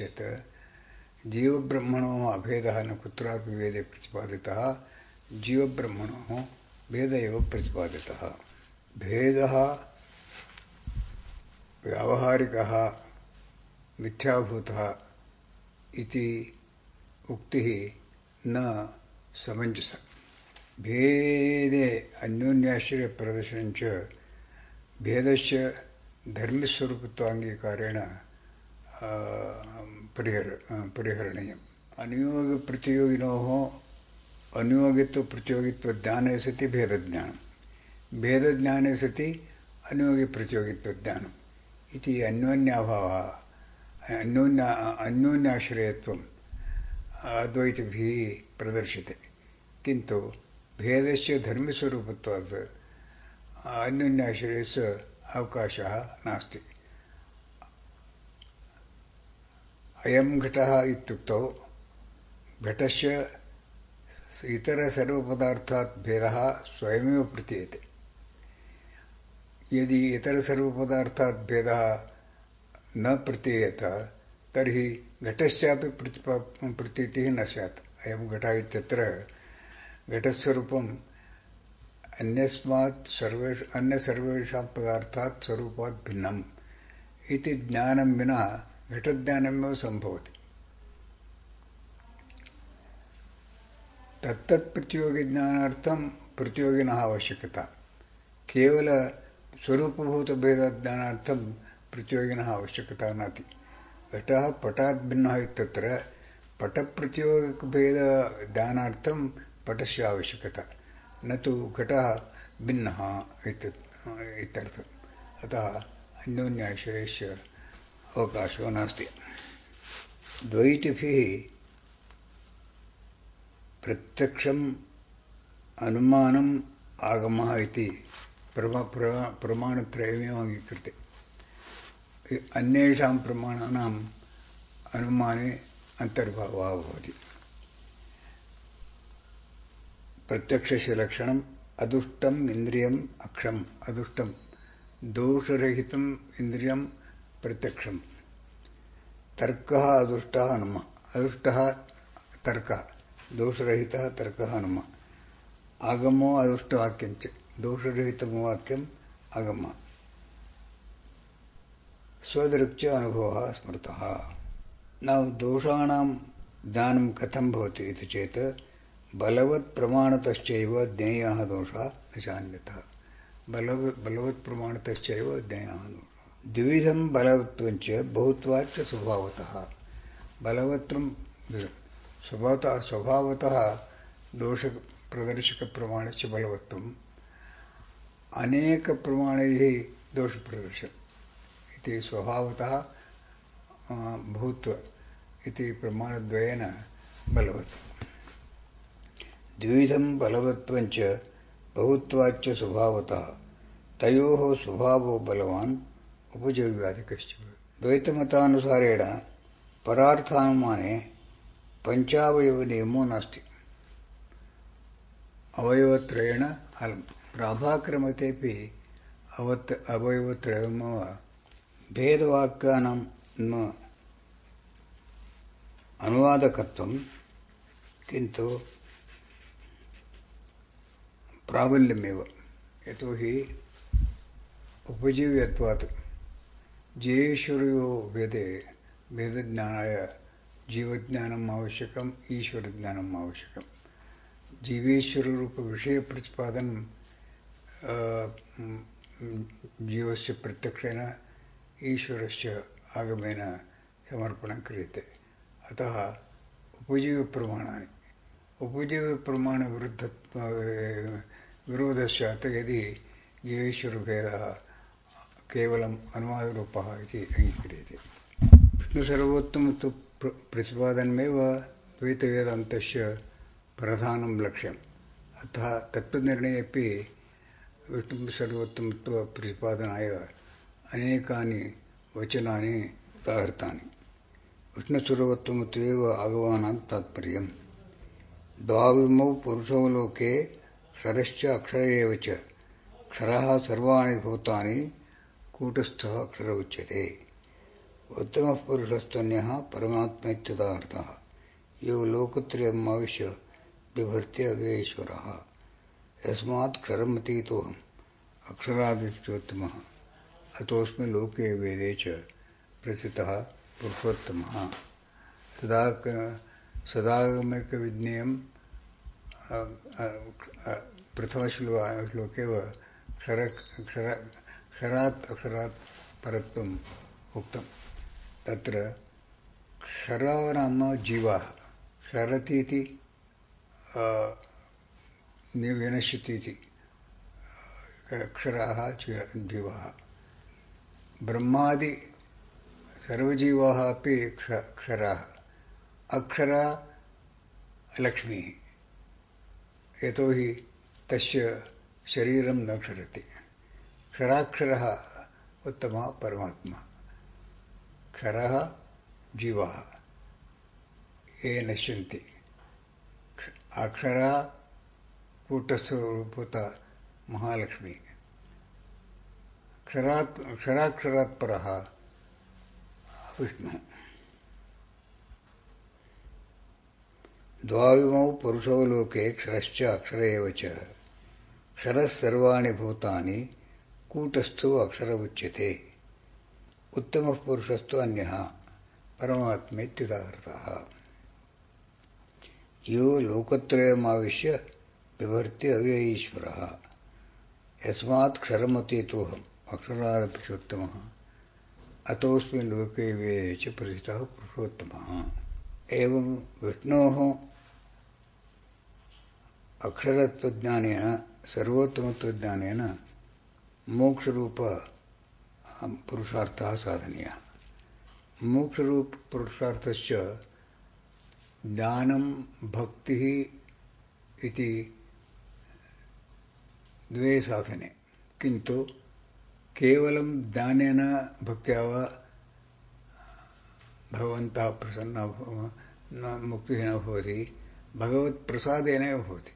चेत् जीवब्रह्मणोः अभेदः न कुत्रापि वेदे प्रतिपादितः, जीवब्रह्मणोः भेद एव प्रतिपादितः। भेदः, व्यावहारिकः, मिथ्याभूतः इति उक्तिः न समञ्जस। भेदे अन्योन्याश्रयप्रदर्शनञ्च भेदस्य धर्मस्वरूपत्वाङ्गीकारेण परिहर परिहरणीयम् अनुयोगप्रतियोगिनोः अनुयोगित्वप्रतियोगित्वज्ञाने सति भेदज्ञानं भेदज्ञाने सति अनुयोगिप्रतियोगित्वज्ञानम् इति अन्योन्याभावः अन्योन्या अन्योन्याश्रयत्वम् अद्वैतभिः प्रदर्श्यते किन्तु भेदस्य धर्मस्वरूपत्वात् अन्योन्याश्रयस्य अवकाशः नास्ति अयं घटः इत्युक्तौ घटस्य इतरसर्वपदार्थात् भेदः स्वयमेव प्रतीयते। यदि इतरसर्वपदार्थात् भेदः न प्रतीयत, तर्हि घटस्यापि प्रतिपा, प्रतीतिः न स्यात्। अयं घटः इत्यत्र घटस्वरूपम् अन्यस्मात् सर्वेष अन्य सर्वेषां पदार्थात् स्वरूपात् भिन्नम् इति ज्ञानं विना घटज्ञानमेव सम्भवति तत्तत् प्रतियोगिज्ञानार्थं प्रतियोगिनः आवश्यकता केवल स्वरूपभूतभेदज्ञानार्थं प्रतियोगिनः आवश्यकता नास्ति घटः पटात् भिन्नः इत्यत्र पटप्रतियोगिकभेदज्ञानार्थं पटस्य आवश्यकता न तु घटः भिन्नः इत्यर्थम् अतः अन्योन्याश्रयस्य अवकाशो नास्ति। द्वैतिभिः प्रत्यक्षम् अनुमानम् आगमः इति प्रमा प्रमा, प्रमाणत्रयमेव अङ्गीकृते। अन्येषां प्रमाणानाम् अनुमाने अन्तर्भावः भवति। प्रत्यक्षस्य लक्षणम् अदुष्टम् इन्द्रियम् अक्षम् अदुष्टं दोषरहितम् इन्द्रियं प्रत्यक्षं तर्कः अदुष्टः नुम अदुष्टः तर्कः। दोषरहितः तर्कः नुम आगमो अदुष्टवाक्यं च। दोषरहितं वाक्यम् आगमः। स्वदृक्च अनुभवः स्मृतः। नौ दोषाणां ज्ञानं कथं भवति इति चेत् बलवत्प्रमाणतश्चैव ज्ञेयः दोषः न जान्यतः बलव बलवत्प्रमाणतश्चैव ज्ञेयः दोषः। द्विविधं बलवत्वञ्च बहुत्वाच्च स्वभावतः। बलवत्वं स्वभावतः स्वभावतः दोषप्रदर्शकप्रमाणस्य बलवत्वम्। अनेकप्रमाणैः दोषप्रदर्शनम् इति स्वभावतः भूत्व इति प्रमाणद्वयेन बलवत् द्विविधं बलवत्वञ्च बहुत्वाच्च स्वभावतः। तयोः स्वभावो बलवान् उपजव्याधिकश्च द्वैतमतानुसारेण परार्थानुमाने पञ्चावयवनियमो नास्ति। अवयवत्रयेण अलं प्राभाक्रमतेपि अवत् अवयवत्रयमेव भेदवाक्यानां अनुवादकत्वं, किन्तु प्राबल्यमेव। यतोहि उपजीव्यत्वात् जीवेश्वरयो वेदे वेदज्ञानाय जीवज्ञानम् आवश्यकम् ईश्वरज्ञानम् आवश्यकं जीवेश्वररूपविषयप्रतिपादनं जीवस्य प्रत्यक्षेण ईश्वरस्य आगमेन समर्पणं क्रियते अतः उपजीवप्रमाणानि उपजीवप्रमाणविरुद्ध विरोधः स्यात् यदि जीवेश्वरभेदः केवलम् अनुवादरूपः इति अङ्गीक्रियते विष्णुसर्वोत्तमत्व प्रतिपादनमेव द्वैतवेदान्तस्य प्रधानं लक्ष्यम् अतः तत्त्वनिर्णयेपि विष्णुसर्वोत्तमत्वप्रतिपादनाय अनेकानि वचनानि उदाहृतानि विष्णुसर्वोत्तमत्वेव आगवानां तात्पर्यं द्वाविमौ पुरुषौ लोके क्षरश्च अक्षर एव च क्षरः सर्वाणि भूतानि कूटस्थः उच्यते उत्तमः पुरुषस्तन्यः परमात्मेत्युदार्थः यो लोकत्रयम् आविश्य बिभर्त्य अव्ययेश्वरः यस्मात् क्षरमतीतोऽहम् अक्षरादित्योत्तमः। अतोऽस्मि लोके वेदे च प्रथितः पुरुषोत्तमः। सदा सदागमैकविज्ञेयं प्रथमश्लो श्लोके क्षर क्षर क्षरात् अक्षरात् परत्वम् उक्तं तत्र क्षर नाम जीवः। क्षरति इति विनश्यति इति। अक्षराः जीवः। ब्रह्मादि सर्वजीवाः अपि क्ष, क्षराः। अक्षरा लक्ष्मीः। यतोहि तस्य शरीरं न क्षरति। क्षराक्षरः उत्तम परमात्मा। क्षर जीवः। ये नश्यन्ति। अक्षरा कूटस्थरूपता महालक्ष्मी। क्षरात् क्षराक्षरात् परः विष्णुः। द्वाविमौ पुरुषौ लोके क्षरश्च अक्षर च। क्षरः सर्वाणि भूतानि। कूटस्थो अक्षर उच्यते उत्तमः पुरुषस्तु अन्यः परमात्मेत्युदाहृतः यो लोकत्रयमाविश्य बिभर्ति अव्ययीश्वरः। यस्मात् क्षरमतीतोऽहम् अक्षरादपिचोत्तमः अतोऽस्मिन् लोके वेदे च प्रथितः पुरुषोत्तमः। एवं विष्णोः अक्षरत्वज्ञानेन, सर्वोत्तमत्वज्ञानेन मोक्षरूप पुरुषार्थः साधनीयः। मोक्षरूपपुरुषार्थस्य ज्ञानं भक्तिः इति द्वे साधने। किन्तु केवलं ज्ञानेन भक्त्या वा, भगवन्तः प्रसन्नः मुक्तिः न भवति भगवत्प्रसादेनैव भवति।